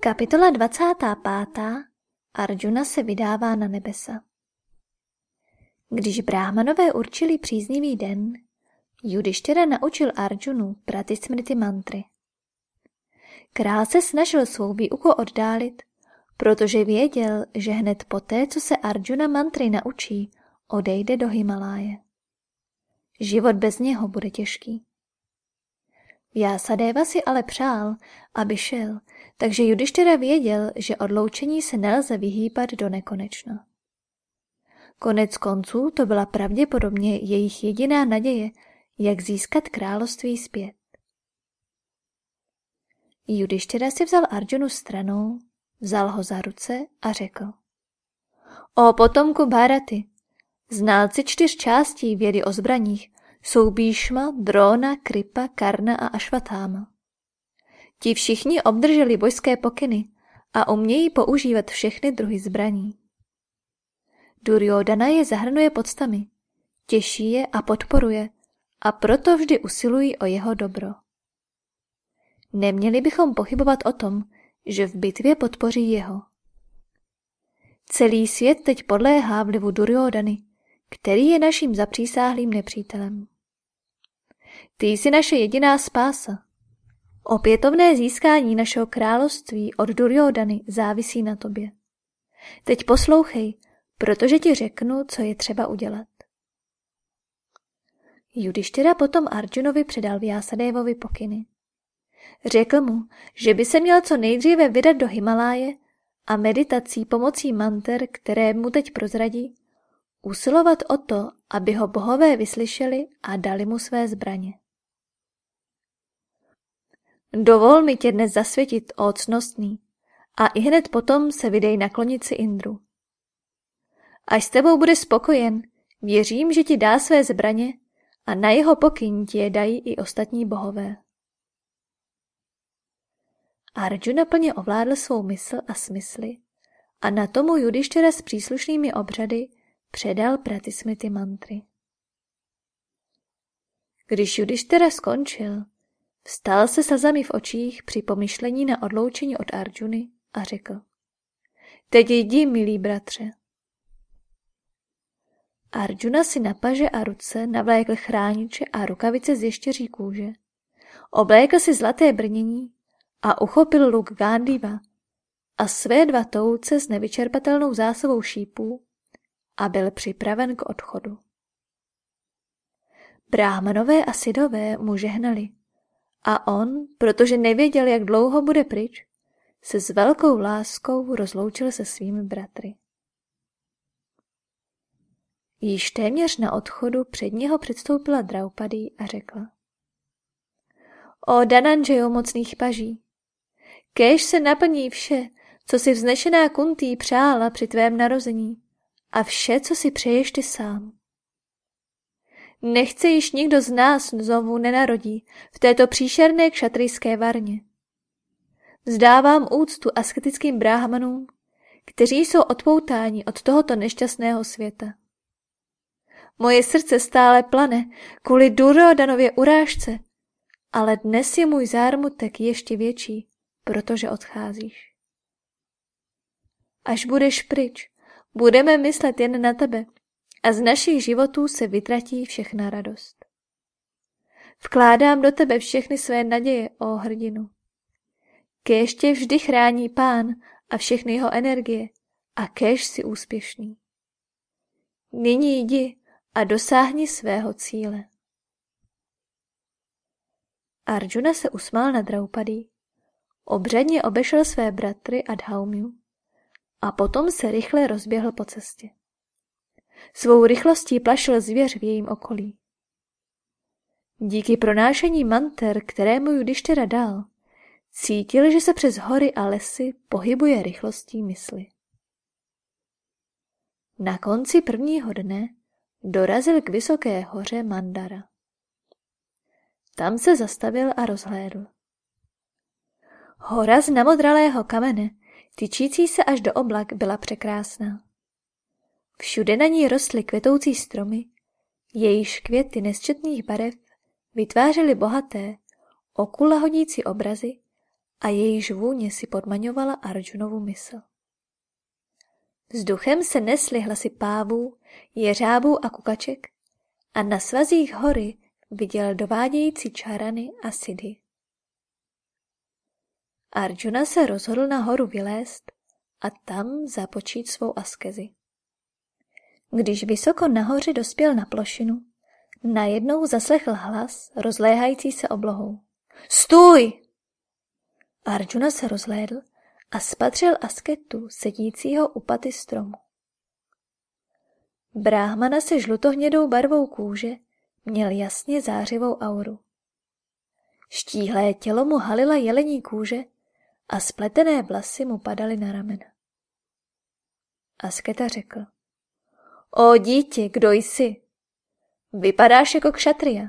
Kapitola 25. Arjuna se vydává na nebesa. Když bráhmanové určili příznivý den, Judištěra naučil Arjunu pratismrity mantry. Král se snažil svou výuku oddálit, protože věděl, že hned poté, co se Arjuna mantry naučí, odejde do Himaláje. Život bez něho bude těžký. Jásadeva si ale přál, aby šel, takže Judištěra věděl, že odloučení se nelze vyhýbat do nekonečna. Konec konců to byla pravděpodobně jejich jediná naděje, jak získat království zpět. Judištěra si vzal Arjunu stranou, vzal ho za ruce a řekl. O potomku Bharaty, znalci čtyř částí vědy o zbraních, jsou Bíšma, Drona, Kripa, Karna a Ašvatáma. Ti všichni obdrželi bojské pokyny a umějí používat všechny druhy zbraní. Duryodana je zahrnuje podstami, těší je a podporuje a proto vždy usilují o jeho dobro. Neměli bychom pochybovat o tom, že v bitvě podpoří jeho. Celý svět teď podléhá vlivu Duryodany, který je naším zapřísáhlým nepřítelem. Ty jsi naše jediná spása. Opětovné získání našeho království od Duryodany závisí na tobě. Teď poslouchej, protože ti řeknu, co je třeba udělat. Judištěra potom Arjunovi předal Vyasadévovi pokyny. Řekl mu, že by se měl co nejdříve vydat do Himaláje a meditací pomocí manter, které mu teď prozradí, usilovat o to, aby ho bohové vyslyšeli a dali mu své zbraně. Dovol mi tě dnes zasvětit, o cnostný, a i hned potom se vydej na klonici Indru. Až s tebou bude spokojen, věřím, že ti dá své zbraně a na jeho pokyn ti je dají i ostatní bohové. Arjuna plně ovládl svou mysl a smysly a na tomu Judištěra s příslušnými obřady předal pratismity mantry. Když Judištěra skončil, vstal se slzami v očích při pomyšlení na odloučení od Arjuny a řekl. Teď jdi, milý bratře. Arjuna si na paže a ruce navlékl chrániče a rukavice z ještěří kůže. Oblékl si zlaté brnění a uchopil luk Gándiva a své dva touce s nevyčerpatelnou zásobou šípů a byl připraven k odchodu. Bráhmanové a sidové mu žehnali a on, protože nevěděl, jak dlouho bude pryč, se s velkou láskou rozloučil se svými bratry. Již téměř na odchodu před něho předstoupila Draupadý a řekla. O Dananžejo mocných paží, kéž se naplní vše, co si vznešená Kuntý přála při tvém narození a vše, co si přeješ ty sám. Nechce již nikdo z nás znovu nenarodí v této příšerné kšatrijské varně. Vzdávám úctu asketickým bráhmanům, kteří jsou odpoutáni od tohoto nešťastného světa. Moje srdce stále plane kvůli Durodanově urážce, ale dnes je můj zármutek ještě větší, protože odcházíš. Až budeš pryč, budeme myslet jen na tebe a z našich životů se vytratí všechna radost. Vkládám do tebe všechny své naděje, o hrdinu. Kéž tě vždy chrání pán a všechny jeho energie a kéž si úspěšný. Nyní jdi a dosáhni svého cíle. Arjuna se usmál na Draupadí, obřadně obešel své bratry a Dhaumiu a potom se rychle rozběhl po cestě. Svou rychlostí plašil zvěř v jejím okolí. Díky pronášení manter, kterému Judištěra dal, cítil, že se přes hory a lesy pohybuje rychlostí mysli. Na konci prvního dne dorazil k vysoké hoře Mandara. Tam se zastavil a rozhlédl. Hora z namodralého kamene, tyčící se až do oblak, byla překrásná. Všude na ní rostly kvetoucí stromy, jejíž květy nesčetných barev vytvářely bohaté, okulahodící obrazy a jejíž vůně si podmaňovala Arjunovu mysl. Vzduchem se nesly hlasy pávů, jeřábů a kukaček a na svazích hory viděl dovádějící čarany a sidy. Arjuna se rozhodl na horu vylézt a tam započít svou askezi. Když vysoko nahoře dospěl na plošinu, najednou zaslechl hlas rozléhající se oblohou. Stůj! Arjuna se rozhlédl a spatřil asketu sedícího u paty stromu. Bráhmana se žlutohnědou barvou kůže měl jasně zářivou auru. Štíhlé tělo mu halila jelení kůže a spletené vlasy mu padaly na ramena. Asketa řekl. O dítě, kdo jsi? Vypadáš jako kšatria.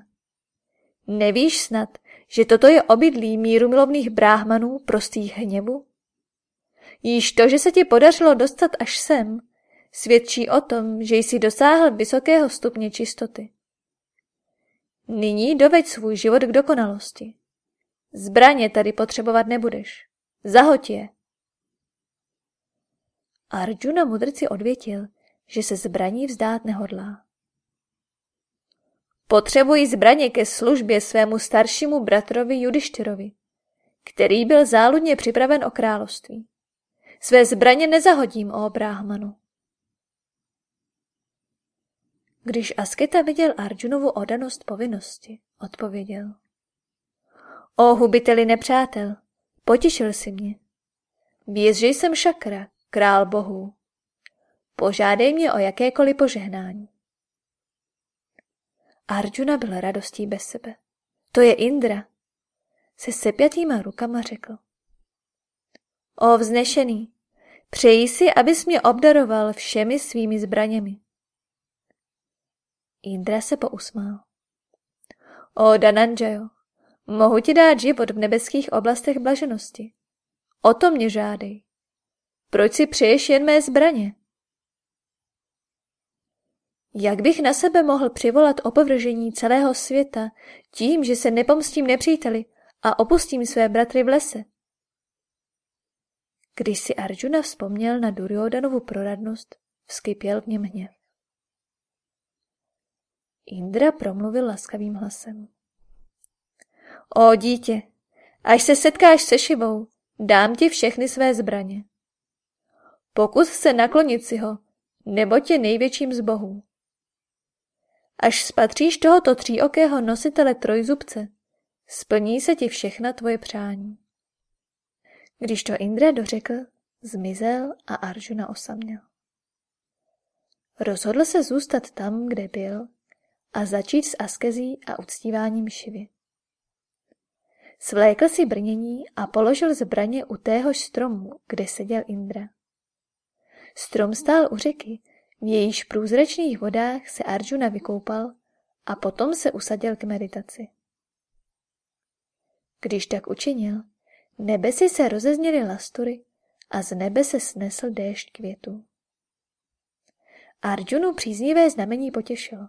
Nevíš snad, že toto je obydlí míru milovných bráhmanů prostých hněvu? Již to, že se ti podařilo dostat až sem, svědčí o tom, že jsi dosáhl vysokého stupně čistoty. Nyní doveď svůj život k dokonalosti. Zbraně tady potřebovat nebudeš. Zahoď je. Arjuna mudrci odvětil, že se zbraní vzdát nehodlá. Potřebuji zbraně ke službě svému staršímu bratrovi Judištyrovi, který byl záludně připraven o království. Své zbraně nezahodím, o bráhmanu. Když Asketa viděl Arjunovu odanost povinnosti, odpověděl. O hubiteli nepřátel, potěšil si mě. Věz, že jsem šakra, král bohů. Požádej mě o jakékoliv požehnání. Arjuna byl radostí bez sebe. To je Indra. Se sepjatýma rukama řekl. O vznešený, přeji si, abys mě obdaroval všemi svými zbraněmi. Indra se pousmál. O Dananjayo, mohu ti dát život v nebeských oblastech blaženosti. O to mě žádej. Proč si přeješ jen mé zbraně? Jak bych na sebe mohl přivolat opovržení celého světa tím, že se nepomstím nepříteli a opustím své bratry v lese? Když si Arjuna vzpomněl na Duryodanovu proradnost, vskypěl v něm hněv. Indra promluvil laskavým hlasem. O dítě, až se setkáš se Šivou, dám ti všechny své zbraně. Pokus se naklonit si ho, nebo tě největším z bohů. Až spatříš tohoto tříokého nositele trojzubce, splní se ti všechna tvoje přání. Když to Indra dořekl, zmizel a Arjuna osaměl. Rozhodl se zůstat tam, kde byl a začít s askezí a uctíváním šivy. Svlékl si brnění a položil zbraně u téhož stromu, kde seděl Indra. Strom stál u řeky, v jejíž průzračných vodách se Arjuna vykoupal a potom se usadil k meditaci. Když tak učinil, nebesy se rozezněly lastury a z nebe se snesl déšť květů. Arjunu příznivé znamení potěšilo.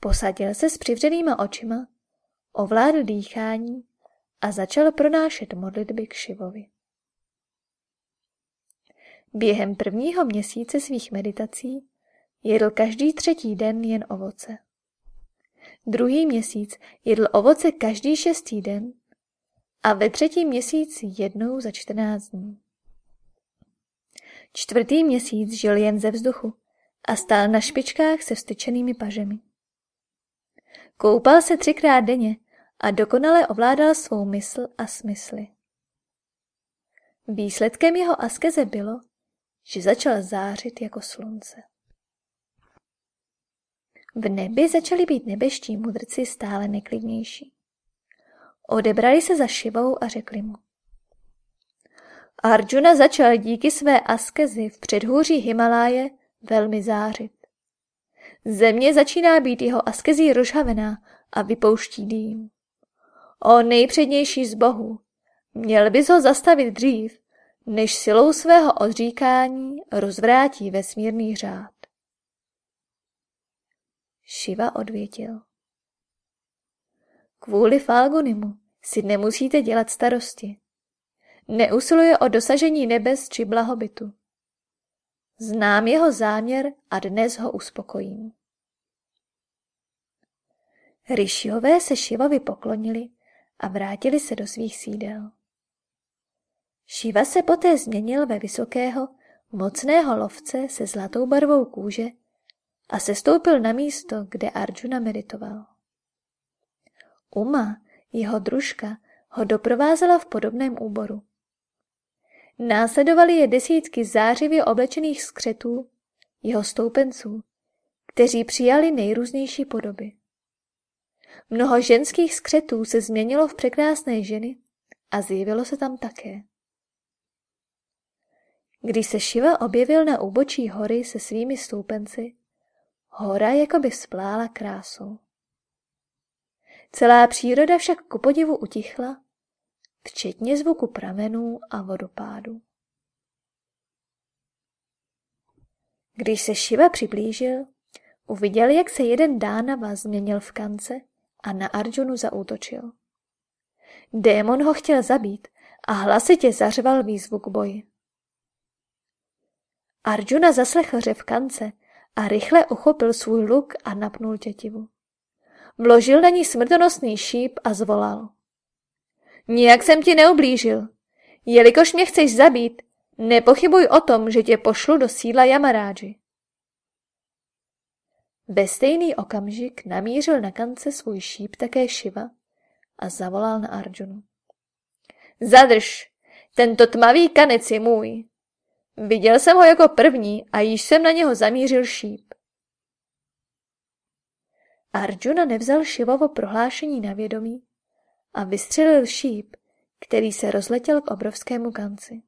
Posadil se s přivřenýma očima, ovládl dýchání a začal pronášet modlitby k Šivovi. Během prvního měsíce svých meditací jedl každý třetí den jen ovoce. Druhý měsíc jedl ovoce každý šestý den a ve třetím měsíci jednou za čtrnáct dní. Čtvrtý měsíc žil jen ze vzduchu a stál na špičkách se vstyčenými pažemi. Koupal se třikrát denně a dokonale ovládal svou mysl a smysly. Výsledkem jeho askeze bylo, že začal zářit jako slunce. V nebi začali být nebeští mudrci stále neklidnější. Odebrali se za Šivou a řekli mu. Arjuna začal díky své askezi v předhůří Himaláje velmi zářit. Země začíná být jeho askezí rozhavená a vypouští dým. O nejpřednější z bohů, měl bys ho zastavit dřív, než silou svého odříkání rozvrátí vesmírný řád. Šiva odvětil. Kvůli Falgunimu si nemusíte dělat starosti. Neusiluje o dosažení nebes či blahobytu. Znám jeho záměr a dnes ho uspokojím. Ryšiové se Šivovi poklonili a vrátili se do svých sídel. Šiva se poté změnil ve vysokého, mocného lovce se zlatou barvou kůže a sestoupil na místo, kde Arjuna meditoval. Uma, jeho družka, ho doprovázela v podobném úboru. Následovali je desítky zářivě oblečených skřetů, jeho stoupenců, kteří přijali nejrůznější podoby. Mnoho ženských skřetů se změnilo v překrásné ženy a zjevilo se tam také. Když se Šiva objevil na úbočí hory se svými stoupenci, hora jakoby splála krásou. Celá příroda však ku podivu utichla, včetně zvuku pramenů a vodopádu. Když se Šiva přiblížil, uviděl, jak se jeden Dánava změnil v kance a na Arjunu zaútočil. Démon ho chtěl zabít a hlasitě zařval výzvu k boji. Arjuna zaslechl řev kance a rychle uchopil svůj luk a napnul tětivu. Vložil na ní smrtonosný šíp a zvolal. Nijak jsem ti neublížil. Jelikož mě chceš zabít, nepochybuj o tom, že tě pošlu do sídla Jamarádži. Ve stejný okamžik namířil na kance svůj šíp také Šiva a zavolal na Arjunu. Zadrž, tento tmavý kanec je můj. Viděl jsem ho jako první a již jsem na něho zamířil šíp. Arjuna nevzal Šivovo prohlášení na vědomí a vystřelil šíp, který se rozletěl k obrovskému kanci.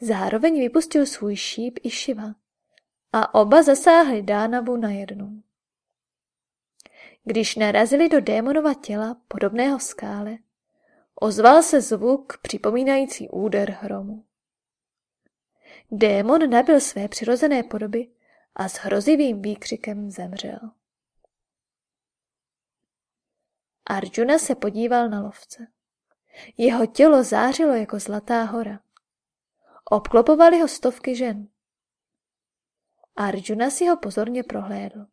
Zároveň vypustil svůj šíp i Šiva a oba zasáhli Dánavu najednou. Když narazili do démonova těla, podobného skále, ozval se zvuk připomínající úder hromu. Démon nabil své přirozené podoby a s hrozivým výkřikem zemřel. Arjuna se podíval na lovce. Jeho tělo zářilo jako zlatá hora. Obklopovali ho stovky žen. Arjuna si ho pozorně prohlédl.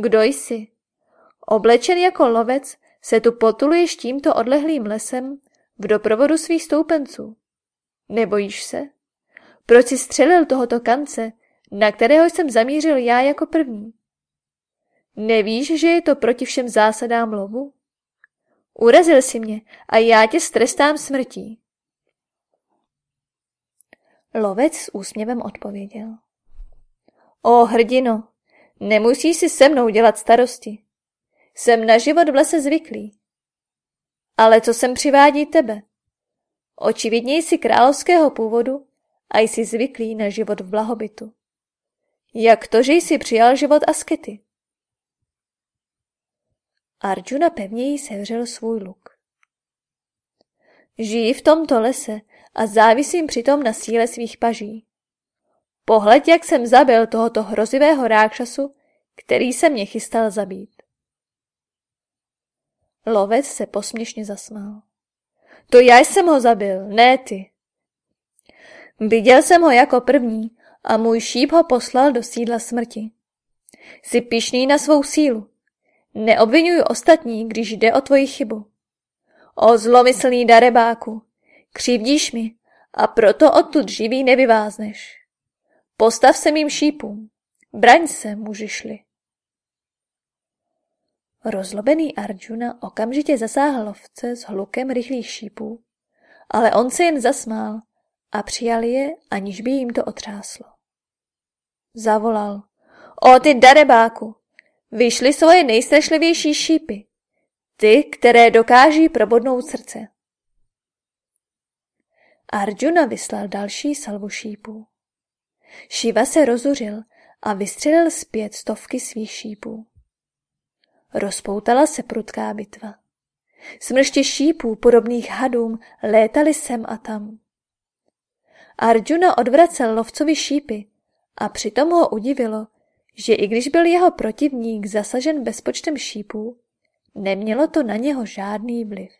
Kdo jsi? Oblečen jako lovec se tu potuluješ tímto odlehlým lesem v doprovodu svých stoupenců. Nebojíš se? Proč jsi střelil tohoto kance, na kterého jsem zamířil já jako první? Nevíš, že je to proti všem zásadám lovu? Urazil si mě a já tě strestám smrtí. Lovec s úsměvem odpověděl. O hrdino, nemusíš si se mnou dělat starosti. Jsem na život v lese zvyklý. Ale co sem přivádí tebe? Očividně jsi královského původu a jsi zvyklý na život v blahobytu. Jak to, že jsi přijal život askety? Arjuna pevněji sevřel svůj luk. Žiji v tomto lese a závisím přitom na síle svých paží. Pohled, jak jsem zabil tohoto hrozivého rákšasu, který se mě chystal zabít. Lovec se posměšně zasmál. To já jsem ho zabil, ne ty. Viděl jsem ho jako první a můj šíp ho poslal do sídla smrti. Jsi pišný na svou sílu. Neobvinuj ostatní, když jde o tvoji chybu. O zlomyslný darebáku, křivdíš mi a proto odtud živý nevyvázneš. Postav se mým šípům, braň se, muži-šli. Rozlobený Arjuna okamžitě zasáhl lovce s hlukem rychlých šípů, ale on se jen zasmál a přijal je, aniž by jim to otřáslo. Zavolal. O ty darebáku, vyšly svoje nejstrašlivější šípy, ty, které dokáží probodnout srdce. Arjuna vyslal další salvu šípů. Šiva se rozuřil a vystřelil zpět stovky svých šípů. Rozpoutala se prudká bitva. Smrště šípů podobných hadům létaly sem a tam. Arjuna odvracel lovcovi šípy a přitom ho udivilo, že i když byl jeho protivník zasažen bezpočtem šípů, nemělo to na něho žádný vliv.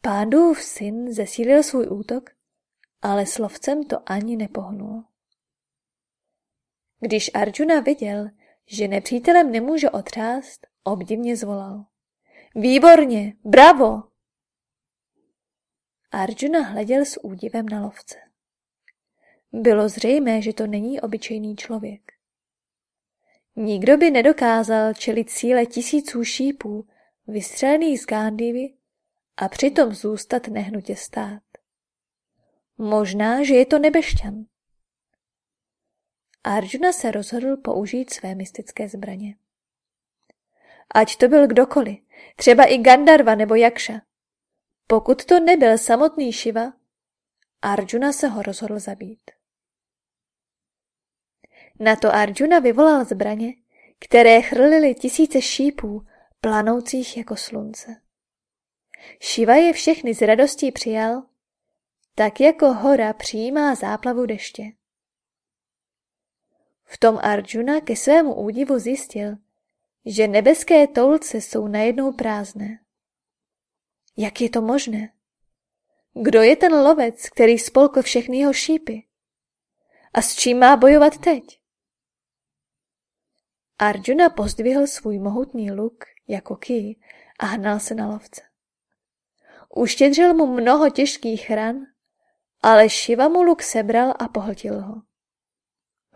Pándův syn zesílil svůj útok, ale slovcem to ani nepohnul. Když Arjuna viděl, že nepřítelem nemůže otřást, obdivně zvolal. Výborně, bravo! Arjuna hleděl s údivem na lovce. Bylo zřejmé, že to není obyčejný člověk. Nikdo by nedokázal čelit síle tisíců šípů, vystřelených z Gándivy a přitom zůstat nehnutě stát. Možná, že je to nebešťan. Arjuna se rozhodl použít své mystické zbraně. Ať to byl kdokoliv, třeba i Gandarva nebo Jakša. Pokud to nebyl samotný Šiva, Arjuna se ho rozhodl zabít. Na to Arjuna vyvolal zbraně, které chrlily tisíce šípů, planoucích jako slunce. Šiva je všechny s radostí přijal, tak jako hora přijímá záplavu deště. V tom Arjuna ke svému údivu zjistil, že nebeské toulce jsou najednou prázdné. Jak je to možné? Kdo je ten lovec, který spolkl všechny jeho šípy? A s čím má bojovat teď? Arjuna pozdvihl svůj mohutný luk jako ký a hnal se na lovce. Uštědřil mu mnoho těžkých ran, ale Šiva mu luk sebral a pohltil ho.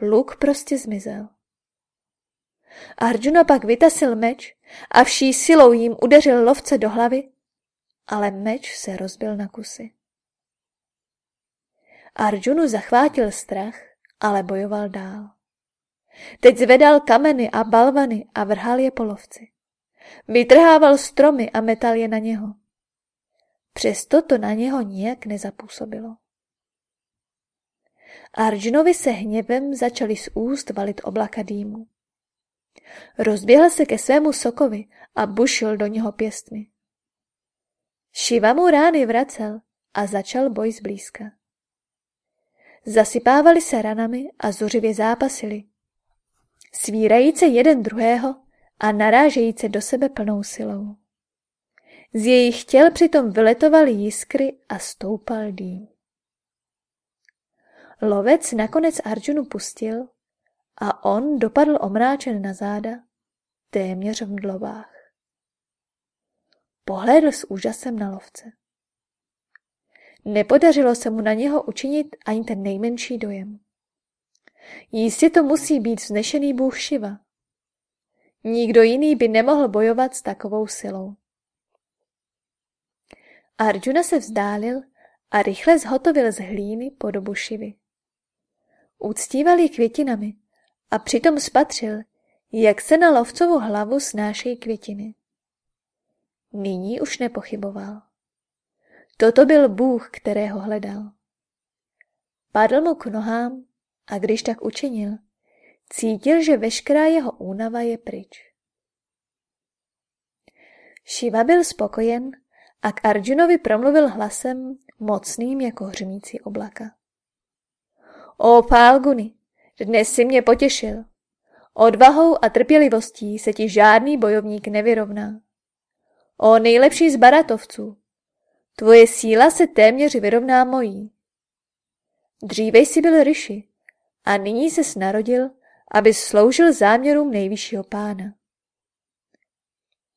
Luk prostě zmizel. Arjuna pak vytasil meč a vší silou jim udeřil lovce do hlavy, ale meč se rozbil na kusy. Arjunu zachvátil strach, ale bojoval dál. Teď zvedal kameny a balvany a vrhal je po lovci. Vytrhával stromy a metal je na něho. Přesto to na něho nijak nezapůsobilo. Arjunovi se hněvem začaly z úst valit oblaka dýmu. Rozběhl se ke svému sokovi a bušil do něho pěstmi. Šiva mu rány vracel a začal boj zblízka. Zasypávali se ranami a zuřivě zápasili, svírajíce jeden druhého a narážejíce do sebe plnou silou. Z jejich těl přitom vyletovaly jiskry a stoupal dým. Lovec nakonec Arjunu pustil a on dopadl omráčen na záda, téměř v mdlovách. Pohlédl s úžasem na lovce. Nepodařilo se mu na něho učinit ani ten nejmenší dojem. Jistě to musí být vznešený bůh Šiva. Nikdo jiný by nemohl bojovat s takovou silou. Arjuna se vzdálil a rychle zhotovil z hlíny podobu Šivy. Uctíval ji květinami a přitom spatřil, jak se na lovcovu hlavu snášejí květiny. Nyní už nepochyboval. Toto byl Bůh, kterého hledal. Padl mu k nohám a když tak učinil, cítil, že veškerá jeho únava je pryč. Šiva byl spokojen a k Arjunovi promluvil hlasem mocným jako hřmící oblaka. O Pálguny, dnes si mě potěšil. Odvahou a trpělivostí se ti žádný bojovník nevyrovná. O nejlepší z baratovců, tvoje síla se téměř vyrovná mojí. Dříve jsi byl ryši, a nyní se narodil, aby sloužil záměrům nejvyššího pána.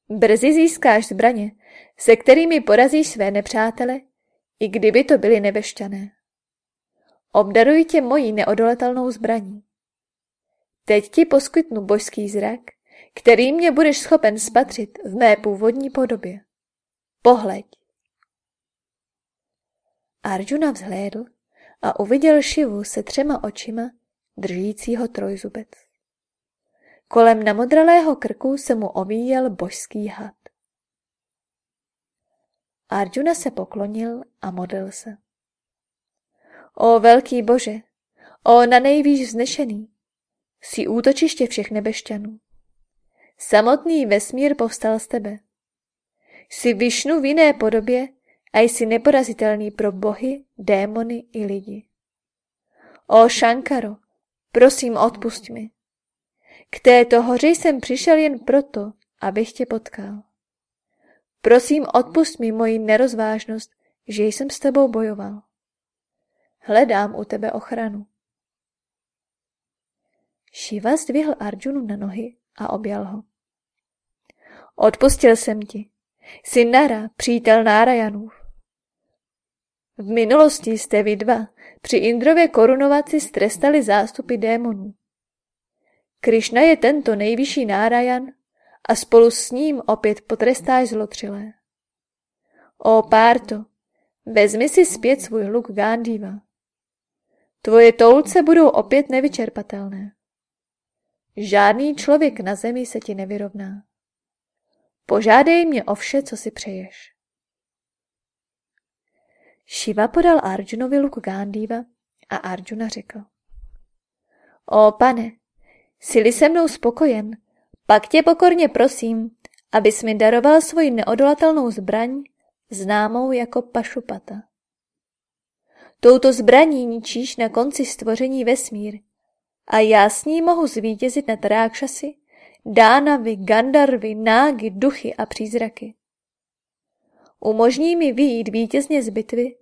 Brzy získáš zbraně, se kterými porazíš své nepřátele, i kdyby to byly nebešťané. Obdaruji tě mojí neodolatelnou zbraní. Teď ti poskytnu božský zrak, který mě budeš schopen spatřit v mé původní podobě. Pohleď. Arjuna vzhlédl a uviděl Šivu se třema očima, držícího trojzubec. Kolem namodralého krku se mu ovíjel božský had. Arjuna se poklonil a modlil se. O velký bože, o na nejvýš vznešený, jsi útočiště všech nebešťanů. Samotný vesmír povstal z tebe. Jsi Višnu v jiné podobě a jsi neporazitelný pro bohy, démony i lidi. O Shankaro, prosím odpust mi. K této hoře jsem přišel jen proto, abych tě potkal. Prosím, odpust mi moji nerozvážnost, že jsem s tebou bojoval. Hledám u tebe ochranu. Šiva zdvihl Arjunu na nohy a objal ho. Odpustil jsem ti. Jsi Nara, přítel Nárajanův. V minulosti jste vy dva při Indrově korunovaci strestali zástupy démonů. Krišna je tento nejvyšší nárajan a spolu s ním opět potrestáš zlotřilé. O Párto, vezmi si zpět svůj luk Gandhiva. Tvoje toulce budou opět nevyčerpatelné. Žádný člověk na zemi se ti nevyrovná. Požádej mě o vše, co si přeješ. Šiva podal Arjunovi luk Gandhiva a Arjuna řekl. O pane, jsi se mnou spokojen, pak tě pokorně prosím, abys mi daroval svoji neodolatelnou zbraň, známou jako Pašupata. Touto zbraní ničíš na konci stvoření vesmír a já s ní mohu zvítězit nad rákšasy, dánavy, gandarvy, nágy, duchy a přízraky. Umožní mi vyjít vítězně z bitvy,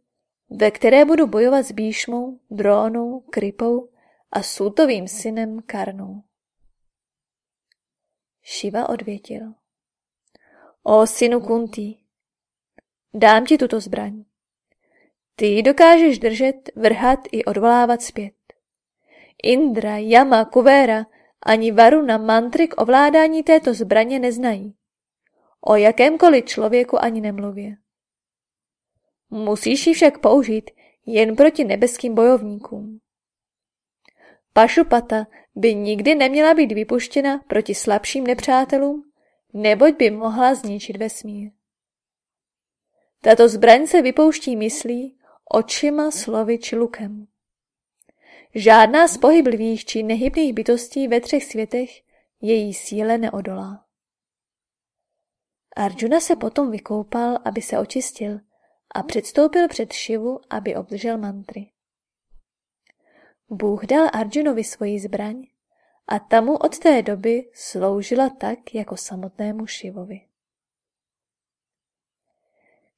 ve které budu bojovat s Bíšmou, Drónou, Krypou a Sútovým synem Karnou. Šiva odvětil. O synu Kuntý, dám ti tuto zbraň. Ty ji dokážeš držet, vrhat i odvolávat zpět. Indra, Yama, Kuvera ani Varuna mantry k ovládání této zbraně neznají. O jakémkoliv člověku ani nemluvě. Musíš ji však použít jen proti nebeským bojovníkům. Pašupata by nikdy neměla být vypuštěna proti slabším nepřátelům, neboť by mohla zničit vesmír. Tato zbraň se vypouští myslí, očima, slovy či lukem. Žádná z pohyblivých či nehybných bytostí ve třech světech její síle neodolá. Arjuna se potom vykoupal, aby se očistil a předstoupil před Šivu, aby obdržel mantry. Bůh dal Arjunovi svoji zbraň a ta mu od té doby sloužila tak jako samotnému Šivovi.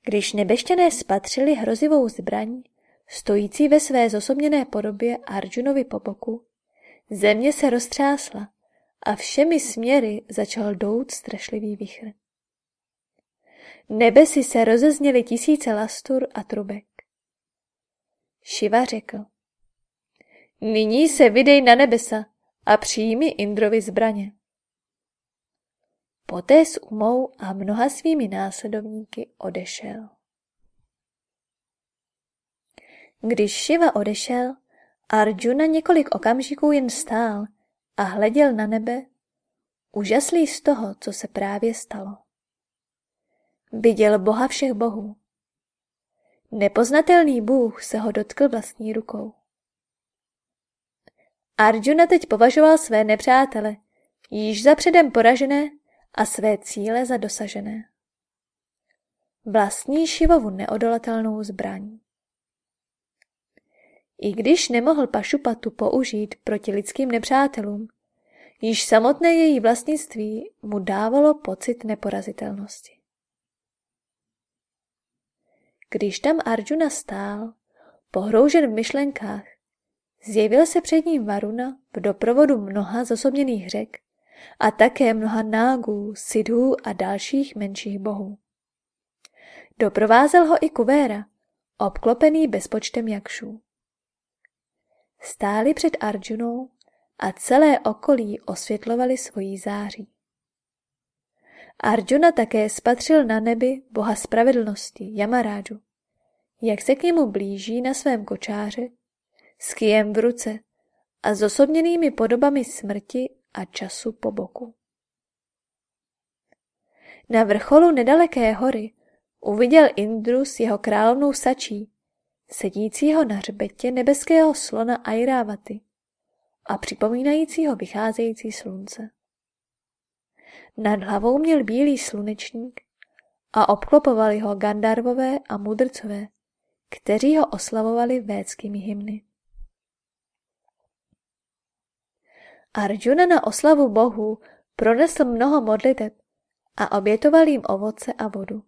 Když nebešťané spatřili hrozivou zbraň, stojící ve své zosobněné podobě Arjunovi po boku, země se roztřásla a všemi směry začal dout strašlivý vichr. Nebesi se rozezněly tisíce lastur a trubek. Šiva řekl. Nyní se vydej na nebesa a přijmi Indrovi zbraně. Poté s umou a mnoha svými následovníky odešel. Když Šiva odešel, Arjuna několik okamžiků jen stál a hleděl na nebe, úžaslý z toho, co se právě stalo. Viděl Boha všech bohů. Nepoznatelný Bůh se ho dotkl vlastní rukou. Arjuna teď považoval své nepřátele, již za předem poražené a své cíle za dosažené. Vlastní Šivovu neodolatelnou zbraň. I když nemohl Pašupatu použít proti lidským nepřátelům, již samotné její vlastnictví mu dávalo pocit neporazitelnosti. Když tam Arjuna stál, pohroužen v myšlenkách, zjevil se před ním Varuna v doprovodu mnoha zosobněných řek a také mnoha nágů, sidhů a dalších menších bohů. Doprovázel ho i Kuvéra, obklopený bezpočtem jakšů. Stáli před Arjunou a celé okolí osvětlovali svojí září. Arjuna také spatřil na nebi boha spravedlnosti, Yamarážu, jak se k němu blíží na svém kočáře, s kijem v ruce a s osobněnými podobami smrti a času po boku. Na vrcholu nedaleké hory uviděl Indru s jeho královnou Sačí, sedícího na hřbetě nebeského slona Airávaty a připomínajícího vycházející slunce. Nad hlavou měl bílý slunečník a obklopovali ho Gandarvové a mudrcové, kteří ho oslavovali védskými hymny. Arjuna na oslavu bohu pronesl mnoho modliteb a obětoval jim ovoce a vodu.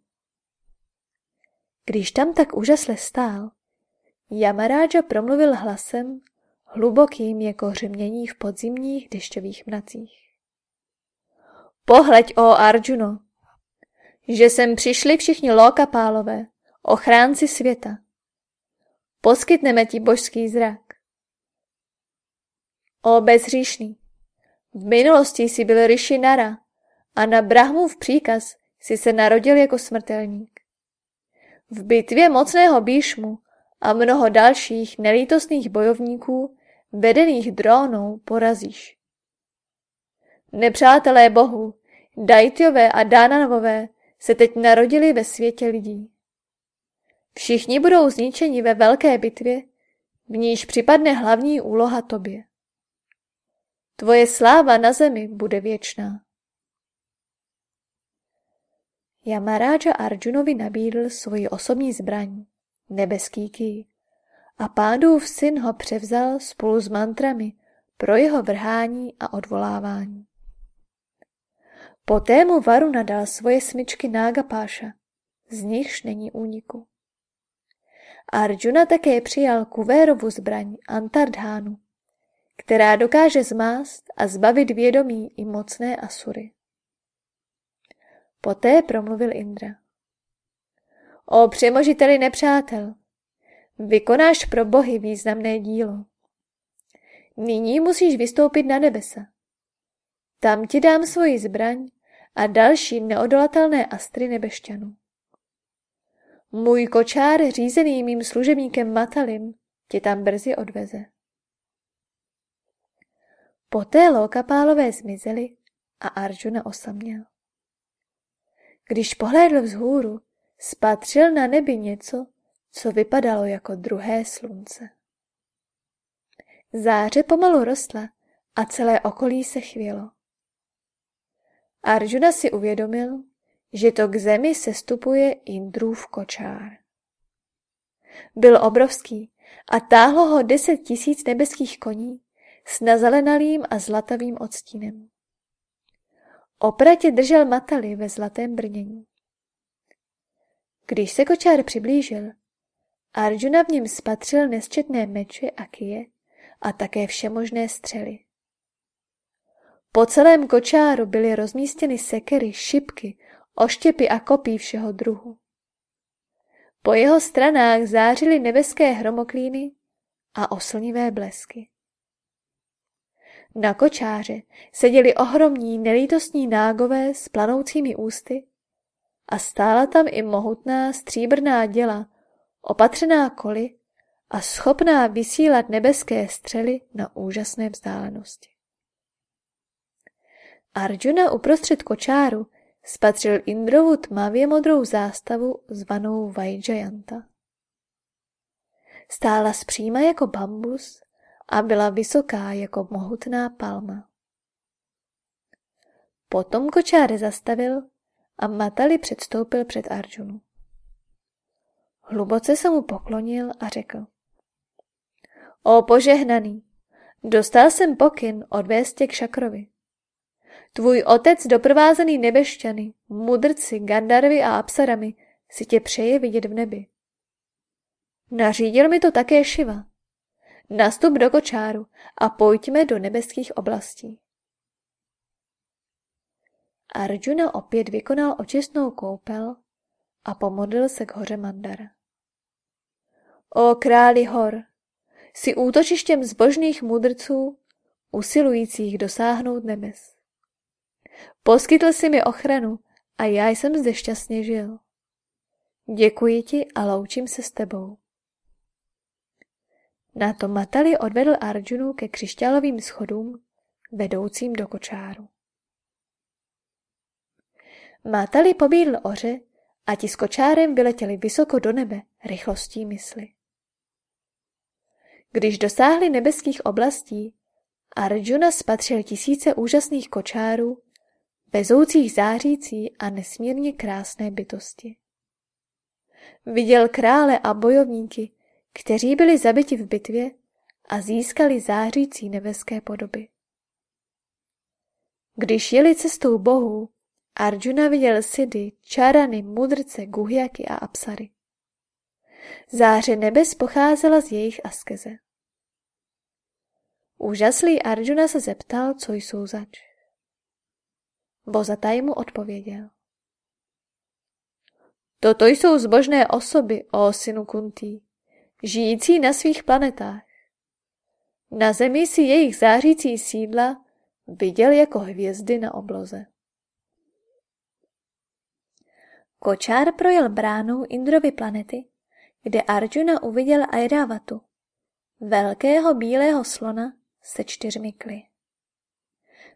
Když tam tak úžasle stál, Yamaraja promluvil hlasem, hlubokým jako hřmění v podzimních dešťových mracích. Pohleď, o Arjuno, že sem přišli všichni lokapálové, ochránci světa. Poskytneme ti božský zrak. O bezříšný, v minulosti jsi byl Rishi Nara a na Brahmův příkaz si se narodil jako smrtelník. V bitvě mocného Bíšmu a mnoho dalších nelítostných bojovníků vedených drónou porazíš. Nepřátelé bohu, Dajtjové a Dánanovové se teď narodili ve světě lidí. Všichni budou zničeni ve velké bitvě, v níž připadne hlavní úloha tobě. Tvoje sláva na zemi bude věčná. Yamaraja Arjunovi nabídl svoji osobní zbraň, nebeský ký, a pádův syn ho převzal spolu s mantrami pro jeho vrhání a odvolávání. Poté mu Varu nadal svoje smyčky Nágapáša, z nichž není úniku. Arjuna také přijal Kuvérovu zbraň Antardhánu, která dokáže zmást a zbavit vědomí i mocné asury. Poté promluvil Indra. O přemožiteli nepřátel, vykonáš pro bohy významné dílo. Nyní musíš vystoupit na nebesa. Tam ti dám svoji zbraň a další neodolatelné astry nebešťanů. Můj kočár, řízený mým služebníkem Matalim, tě tam brzy odveze. Poté lokapálové zmizely a Arjuna osaměl. Když pohlédl vzhůru, spatřil na nebi něco, co vypadalo jako druhé slunce. Záře pomalu rostla a celé okolí se chvělo. Arjuna si uvědomil, že to k zemi sestupuje Indrův kočár. Byl obrovský a táhlo ho deset tisíc nebeských koní s nazelenalým a zlatavým odstínem. Opratě držel mataly ve zlatém brnění. Když se kočár přiblížil, Arjuna v něm spatřil nesčetné meče a kije a také všemožné střely. Po celém kočáru byly rozmístěny sekery, šipky, oštěpy a kopí všeho druhu. Po jeho stranách zářily nebeské hromoklíny a oslnivé blesky. Na kočáře seděli ohromní nelítostní nágové s planoucími ústy a stála tam i mohutná stříbrná děla, opatřená koli a schopná vysílat nebeské střely na úžasné vzdálenosti. Arjuna uprostřed kočáru spatřil Indrovu tmavě modrou zástavu zvanou Vajjayanta. Stála zpříma jako bambus a byla vysoká jako mohutná palma. Potom kočár zastavil a Matali předstoupil před Arjunu. Hluboce se mu poklonil a řekl. O požehnaný, dostal jsem pokyn odvést tě k šakrovi. Tvůj otec doprovázený nebešťany, mudrci, gandarvy a apsarami si tě přeje vidět v nebi. Nařídil mi to také Šiva. Nastup do kočáru a pojďme do nebeských oblastí. Arjuna opět vykonal očistnou koupel a pomodlil se k hoře Mandara. O králi hor, jsi útočištěm zbožných mudrců, usilujících dosáhnout nebes. Poskytl si mi ochranu a já jsem zde šťastně žil. Děkuji ti a loučím se s tebou. Na to Matali odvedl Arjunu ke křišťálovým schodům, vedoucím do kočáru. Matali pobídl oře a ti s kočárem vyletěli vysoko do nebe rychlostí mysli. Když dosáhli nebeských oblastí, Arjuna spatřil tisíce úžasných kočárů, bezoucích zářící a nesmírně krásné bytosti. Viděl krále a bojovníky, kteří byli zabiti v bitvě a získali zářící nebeské podoby. Když jeli cestou bohů, Arjuna viděl Sidy, Čarany, Mudrce, Guhyaky a Apsary. Záře nebes pocházela z jejich askeze. Úžaslý Arjuna se zeptal, co jsou zač. Bozataj mu odpověděl. Toto jsou zbožné osoby, o synu Kuntý, žijící na svých planetách. Na zemi si jejich zářící sídla viděl jako hvězdy na obloze. Kočár projel bránou Indrovy planety, kde Arjuna uviděl Airavatu, velkého bílého slona se čtyřmi kly.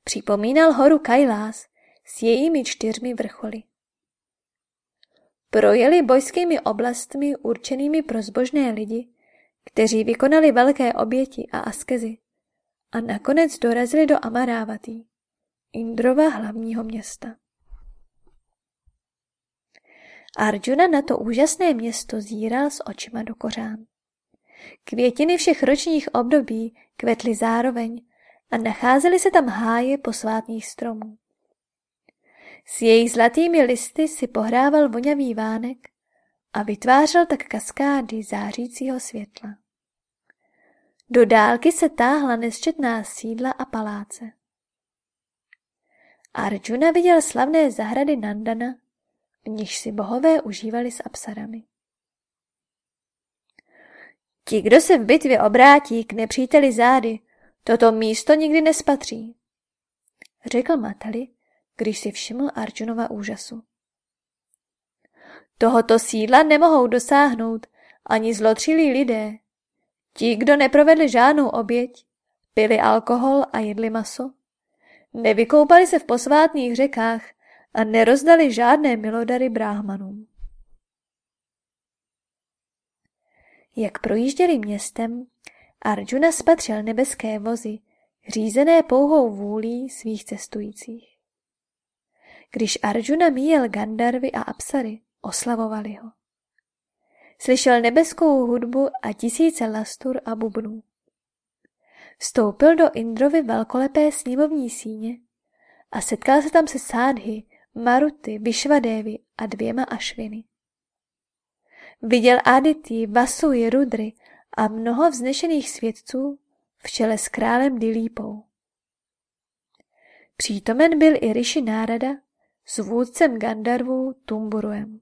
Připomínal horu Kailás s jejími čtyřmi vrcholy. Projeli bojskými oblastmi určenými pro zbožné lidi, kteří vykonali velké oběti a askezy a nakonec dorazili do Amarávatý, Indrova hlavního města. Arjuna na to úžasné město zíral s očima do kořán. Květiny všech ročních období kvetly zároveň a nacházely se tam háje posvátných stromů. S jejich zlatými listy si pohrával vonavý vánek a vytvářel tak kaskády zářícího světla. Do dálky se táhla nesčetná sídla a paláce. Arjuna viděl slavné zahrady Nandana, v nichž si bohové užívali s apsarami. Ti, kdo se v bitvě obrátí k nepříteli zády, toto místo nikdy nespatří, řekl Matali, když si všiml Arjunova úžasu. Tohoto sídla nemohou dosáhnout ani zlotřilí lidé. Ti, kdo neprovedli žádnou oběť, pili alkohol a jedli maso, nevykoupali se v posvátných řekách a nerozdali žádné milodary bráhmanům. Jak projížděli městem, Arjuna spatřil nebeské vozy, řízené pouhou vůlí svých cestujících. Když Arjuna míjel Gandarvy a Apsary, oslavovali ho. Slyšel nebeskou hudbu a tisíce lastur a bubnů. Vstoupil do Indrovy velkolepé sněmovní síně a setkal se tam se sádhy, Maruty, Vyšvadévy a dvěma Ašviny. Viděl Adity, Vasuji, Rudry a mnoho vznešených svědců v čele s králem Dilípou. Přítomen byl i Rishi Nárada s vůdcem Gandarvů Tumburuem.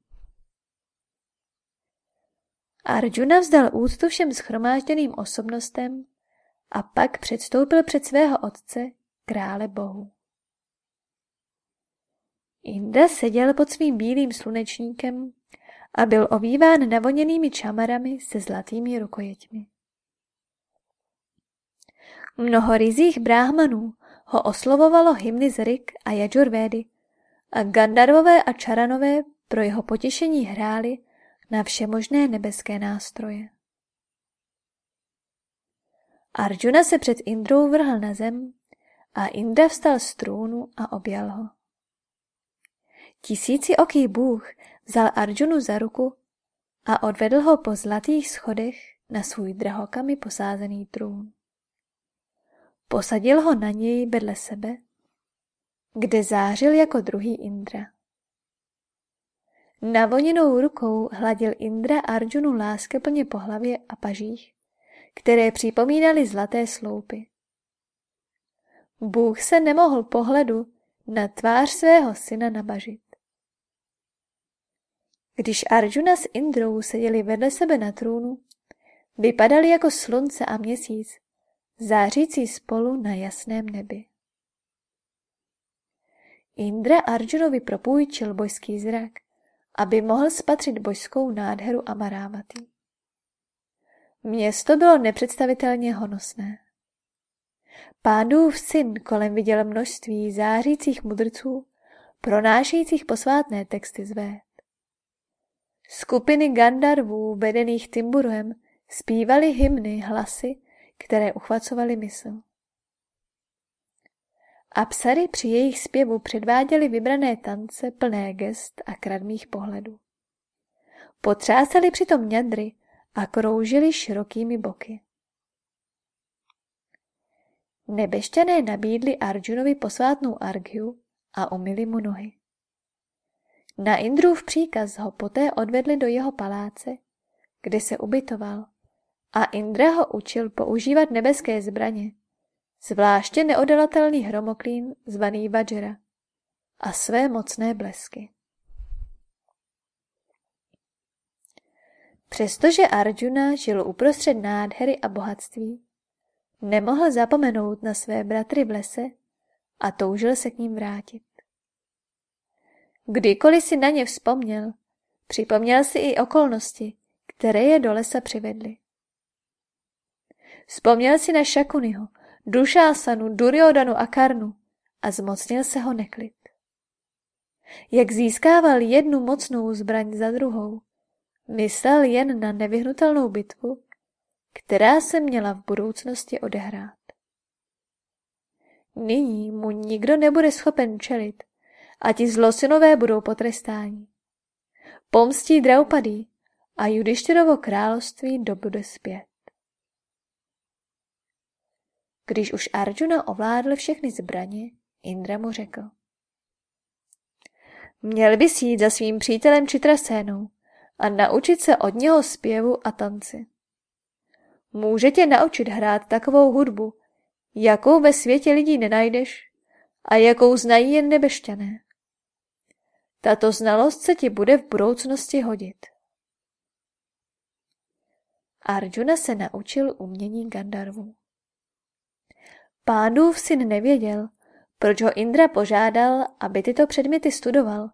Arjuna vzdal úctu všem schromážděným osobnostem a pak předstoupil před svého otce, krále bohu. Indra seděl pod svým bílým slunečníkem a byl ovíván navoněnými čamarami se zlatými rukojeťmi. Mnoho rizích bráhmanů ho oslovovalo hymny z Rik a Jajurvédy a Gandarvové a Čaranové pro jeho potěšení hráli na všemožné nebeské nástroje. Arjuna se před Indrou vrhl na zem a Indra vstal z trůnu a objal ho. Tisíci oký Bůh vzal Arjunu za ruku a odvedl ho po zlatých schodech na svůj drahokami posázený trůn. Posadil ho na něj vedle sebe, kde zářil jako druhý Indra. Navoněnou rukou hladil Indra Arjunu láskeplně po hlavě a pažích, které připomínaly zlaté sloupy. Bůh se nemohl pohledu na tvář svého syna nabažit. Když Arjuna s Indrou seděli vedle sebe na trůnu, vypadali jako slunce a měsíc, zářící spolu na jasném nebi. Indra Arjunovi propůjčil bojský zrak, aby mohl spatřit bojskou nádheru Amarávatý. Město bylo nepředstavitelně honosné. Pádův syn kolem viděl množství zářících mudrců, pronášejících posvátné texty z Véd. Skupiny Gandarvů, vedených Timburuem, zpívaly hymny hlasy, které uchvacovaly mysl. Apsary při jejich zpěvu předváděly vybrané tance plné gest a kradmých pohledů. Potřásali přitom ňadry a kroužili širokými boky. Nebešťané nabídli Arjunovi posvátnou argiu a umili mu nohy. Na Indrův příkaz ho poté odvedli do jeho paláce, kde se ubytoval, a Indra ho učil používat nebeské zbraně, zvláště neodolatelný hromoklín zvaný Vajra a své mocné blesky. Přestože Arjuna žil uprostřed nádhery a bohatství, nemohl zapomenout na své bratry v lese a toužil se k ním vrátit. Kdykoliv si na ně vzpomněl, připomněl si i okolnosti, které je do lesa přivedly. Vzpomněl si na Šakuniho, Dušásanu, Duryodanu a Karnu a zmocnil se ho neklid. Jak získával jednu mocnou zbraň za druhou, myslel jen na nevyhnutelnou bitvu, která se měla v budoucnosti odehrát. Nyní mu nikdo nebude schopen čelit a ti zlosinové budou potrestáni. Pomstí Draupadý a Judištyrovo království dobude zpět. Když už Arjuna ovládl všechny zbraně, Indra mu řekl. Měl bys jít za svým přítelem Čitrasénou a naučit se od něho zpěvu a tanci. Může tě naučit hrát takovou hudbu, jakou ve světě lidí nenajdeš a jakou znají jen nebešťané. Tato znalost se ti bude v budoucnosti hodit. Arjuna se naučil umění Gandharvu. Pádův syn nevěděl, proč ho Indra požádal, aby tyto předměty studoval,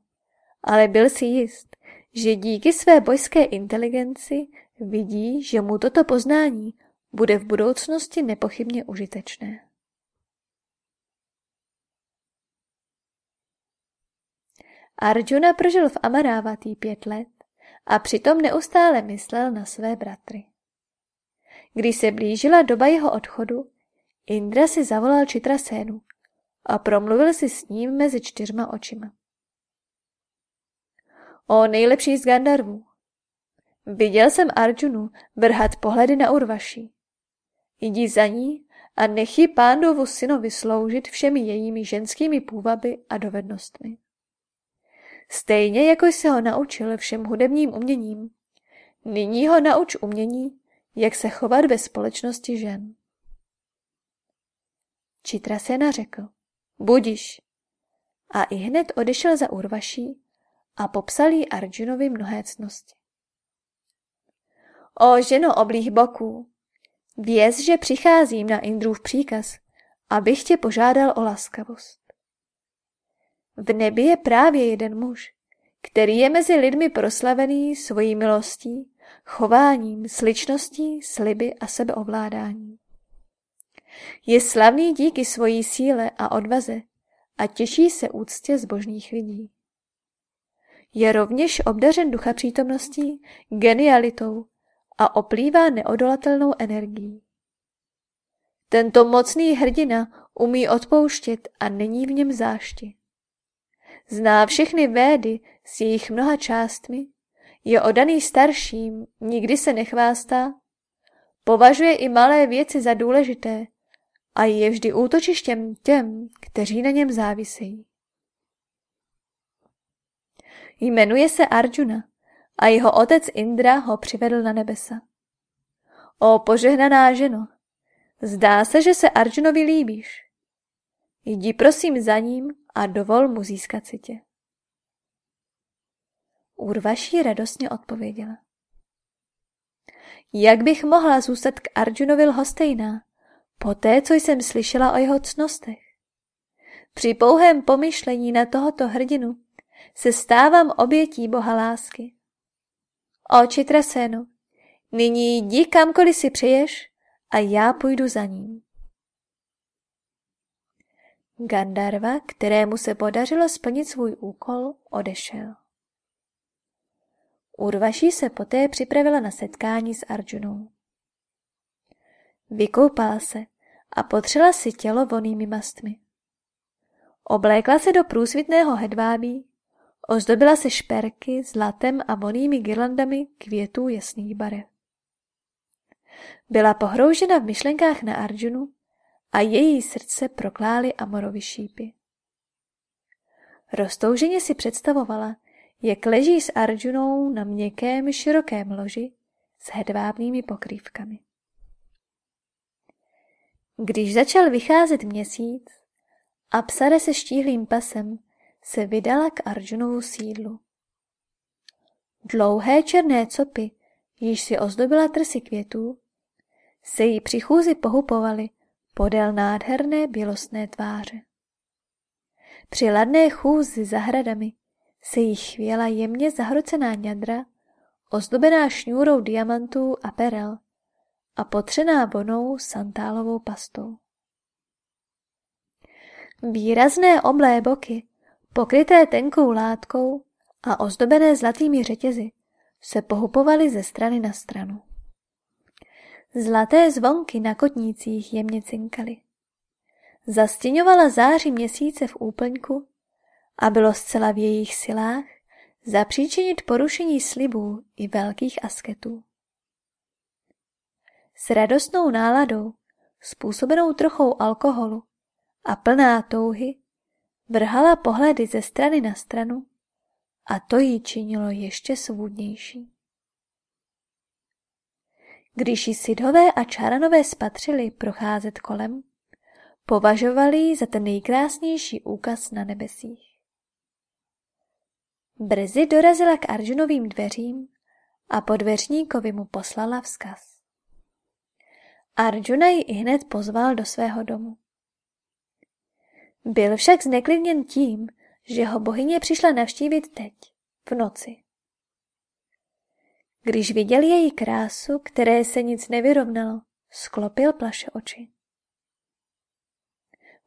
ale byl si jist, že díky své bojské inteligenci vidí, že mu toto poznání bude v budoucnosti nepochybně užitečné. Arjuna prožil v Amarávatý pět let a přitom neustále myslel na své bratry. Když se blížila doba jeho odchodu, Indra si zavolal Čitrasénu a promluvil si s ním mezi čtyřma očima. O nejlepší z Gandarvů. Viděl jsem Arjunu vrhat pohledy na Urvaši. Jdi za ní a nechy pándovu synovi sloužit všemi jejími ženskými půvaby a dovednostmi. Stejně jako se ho naučil všem hudebním uměním, nyní ho nauč umění, jak se chovat ve společnosti žen. Čitrasena řekl, budiš. A i hned odešel za Urvaší a popsal jí Arjunovi mnohé cnosti. O ženo oblých boků, věz, že přicházím na Indrův příkaz, abych tě požádal o laskavost. V nebi je právě jeden muž, který je mezi lidmi proslavený svojí milostí, chováním, sličností, sliby a sebeovládáním. Je slavný díky svojí síle a odvaze a těší se úctě zbožných lidí. Je rovněž obdařen ducha přítomností, genialitou a oplývá neodolatelnou energií. Tento mocný hrdina umí odpouštět a není v něm zášti. Zná všechny védy s jejich mnoha částmi, je odaný starším, nikdy se nechvástá, považuje i malé věci za důležité a je vždy útočištěm těm, kteří na něm závisejí. Jmenuje se Arjuna a jeho otec Indra ho přivedl na nebesa. O požehnaná ženo, zdá se, že se Arjunovi líbíš. Jdi prosím za ním a dovol mu získat si tě. Urvaší radostně odpověděla. Jak bych mohla zůstat k Arjunovi lhostejná, poté, co jsem slyšela o jeho cnostech? Při pouhém pomyšlení na tohoto hrdinu se stávám obětí boha lásky. O Čitrasenu, nyní jdi kamkoliv si přeješ a já půjdu za ním. Gandarva, kterému se podařilo splnit svůj úkol, odešel. Urvaší se poté připravila na setkání s Arjunou. Vykoupala se a potřela si tělo vonými mastmi. Oblékla se do průsvitného hedvábí, ozdobila se šperky zlatem a vonými girlandami květů jasných barev. Byla pohroužena v myšlenkách na Arjunu a její srdce proklály Amorovi šípy. Roztouženě si představovala, jak leží s Arjunou na měkkém, širokém loži s hedvábnými pokrývkami. Když začal vycházet měsíc, Apsara se štíhlým pasem se vydala k Arjunovu sídlu. Dlouhé černé copy, již si ozdobila trsy květů, se jí při chůzi pohupovaly podél nádherné bělostné tváře. Při ladné chůzi za hradami se jí chvěla jemně zahrocená ňadra, ozdobená šňůrou diamantů a perel a potřená vonou santálovou pastou. Výrazné oblé boky, pokryté tenkou látkou a ozdobené zlatými řetězy, se pohupovaly ze strany na stranu. Zlaté zvonky na kotnících jemně cinkaly. Zastěňovala záři měsíce v úplňku a bylo zcela v jejich silách zapříčinit porušení slibů i velkých asketů. S radostnou náladou, způsobenou trochou alkoholu a plná touhy, vrhala pohledy ze strany na stranu a to jí činilo ještě svůdnější. Když ji Sidhové a Čaranové spatřili procházet kolem, považovali ji za ten nejkrásnější úkaz na nebesích. Brzy dorazila k Arjunovým dveřím a podveřníkovi mu poslala vzkaz. Arjuna ji i hned pozval do svého domu. Byl však zneklidněn tím, že ho bohyně přišla navštívit teď, v noci. Když viděl její krásu, které se nic nevyrovnalo, sklopil plaše oči.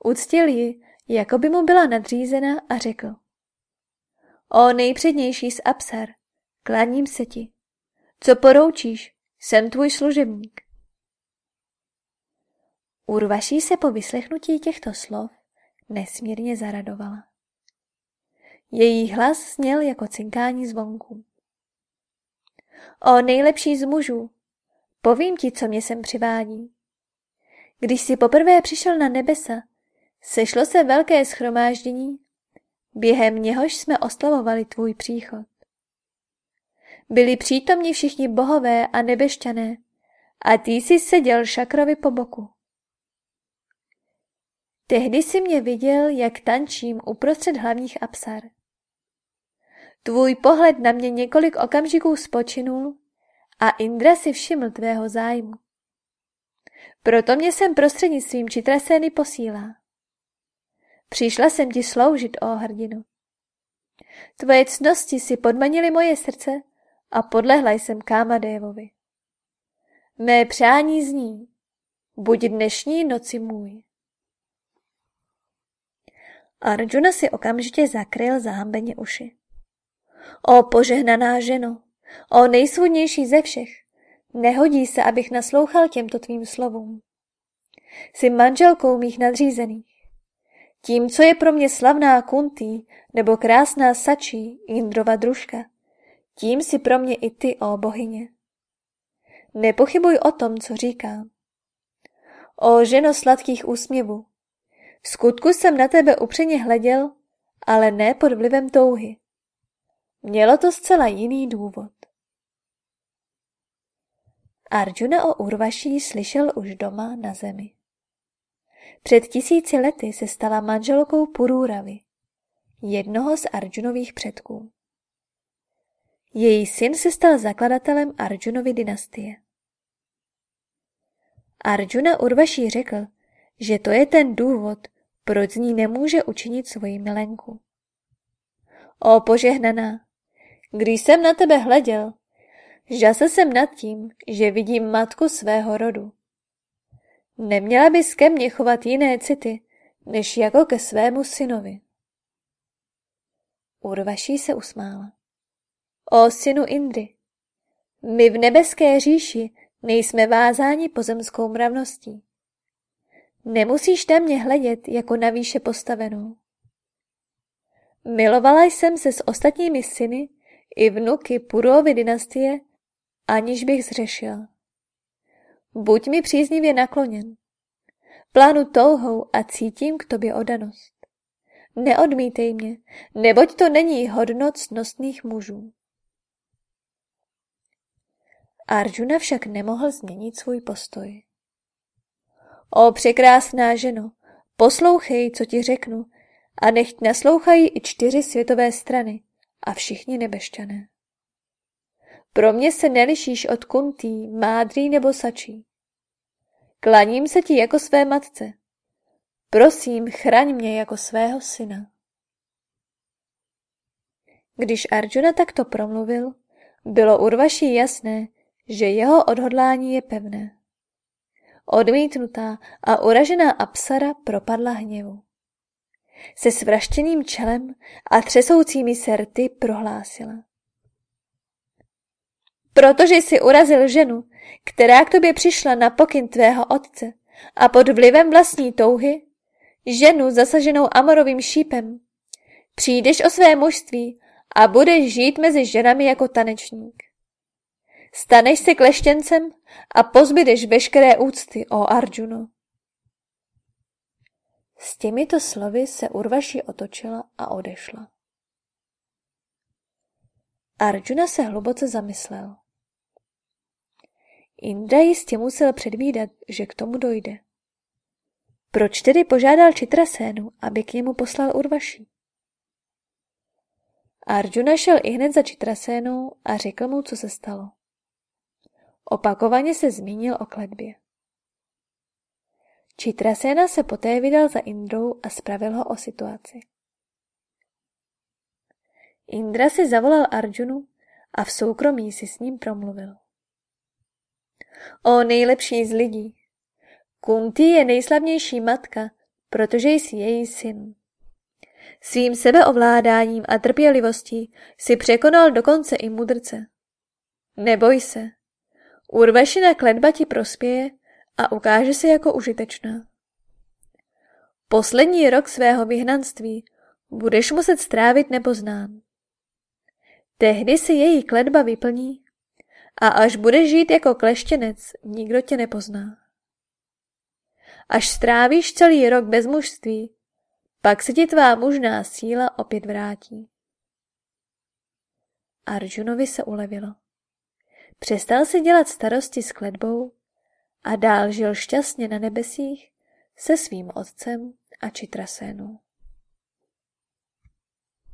Uctil ji, jako by mu byla nadřízena a řekl. O nejpřednější z Apsar, kláním se ti. Co poroučíš, jsem tvůj služebník. Urvaší se po vyslechnutí těchto slov nesmírně zaradovala. Její hlas zněl jako cinkání zvonků. O nejlepší z mužů, povím ti, co mě sem přivádí. Když jsi poprvé přišel na nebesa, sešlo se velké schromáždění, během něhož jsme oslavovali tvůj příchod. Byli přítomni všichni bohové a nebešťané a ty jsi seděl šakrovi po boku. Tehdy si mě viděl, jak tančím uprostřed hlavních apsar. Tvůj pohled na mě několik okamžiků spočinul a Indra si všiml tvého zájmu. Proto mě jsem prostřednictvím Čitrasény posílá. Přišla jsem ti sloužit, ó hrdinu. Tvoje cnosti si podmanili moje srdce a podlehla jsem Kámadévovi. Mé přání zní, buď dnešní noci můj. Arjuna si okamžitě zakryl zahambeně uši. O požehnaná ženo, o nejsvůdnější ze všech, nehodí se, abych naslouchal těmto tvým slovům. Jsi manželkou mých nadřízených. Tím, co je pro mě slavná Kuntý nebo krásná Sačí, Indrova družka, tím si pro mě i ty, o bohyně. Nepochybuj o tom, co říkám. O ženo sladkých úsměvů, v skutku jsem na tebe upřeně hleděl, ale ne pod vlivem touhy. Mělo to zcela jiný důvod. Arjuna o Urvaší slyšel už doma na zemi. Před tisíci lety se stala manželkou Purúravy, jednoho z Arjunových předků. Její syn se stal zakladatelem Arjunovy dynastie. Arjuna Urvaší řekl, že to je ten důvod, proč z ní nemůže učinit svoji milenku. O požehnaná, když jsem na tebe hleděl, žasl jsem nad tím, že vidím matku svého rodu. Neměla bys ke mně chovat jiné city, než jako ke svému synovi. Urvaší se usmála. O synu Indry, my v nebeské říši nejsme vázáni pozemskou mravností. Nemusíš na mě hledět jako na výše postavenou. Milovala jsem se s ostatními syny i vnuky Purovy dynastie, aniž bych zřešil. Buď mi příznivě nakloněn. Plánu touhou a cítím k tobě odanost. Neodmítej mě, neboť to není hodnot cnostných mužů. Arjuna však nemohl změnit svůj postoj. O překrásná ženo, poslouchej, co ti řeknu, a nechť naslouchají i čtyři světové strany a všichni nebešťané. Pro mě se nelišíš od kuntý, mádrý nebo sačí. Klaním se ti jako své matce. Prosím, chraň mě jako svého syna. Když Arjuna takto promluvil, bylo Urvaši jasné, že jeho odhodlání je pevné. Odmítnutá a uražená Apsara propadla hněvu. Se svraštěným čelem a třesoucími se rty prohlásila. Protože jsi urazil ženu, která k tobě přišla na pokyn tvého otce a pod vlivem vlastní touhy, ženu zasaženou amorovým šípem, přijdeš o své mužství a budeš žít mezi ženami jako tanečník. Staneš se kleštěncem a pozbydeš veškeré úcty, o Arjuno. S těmito slovy se Urvaši otočila a odešla. Arjuna se hluboce zamyslel. Indra jistě musel předvídat, že k tomu dojde. Proč tedy požádal Čitrasénu, aby k němu poslal Urvaši? Arjuna šel i hned za Čitrasénou a řekl mu, co se stalo. Opakovaně se zmínil o kletbě. Čitrasena se poté vydal za Indrou a spravil ho o situaci. Indra si zavolal Arjunu a v soukromí si s ním promluvil. O nejlepší z lidí. Kunti je nejslavnější matka, protože jsi její syn. Svým sebeovládáním a trpělivostí si překonal dokonce i mudrce. Neboj se. Urvašina kledba ti prospěje a ukáže se jako užitečná. Poslední rok svého vyhnanství budeš muset strávit nepoznán. Tehdy si její kledba vyplní a až budeš žít jako kleštěnec, nikdo tě nepozná. Až strávíš celý rok bez mužství, pak se ti tvá mužná síla opět vrátí. Arjunovi se ulevilo. Přestal si dělat starosti s kledbou a dál žil šťastně na nebesích se svým otcem a Čitrasénou.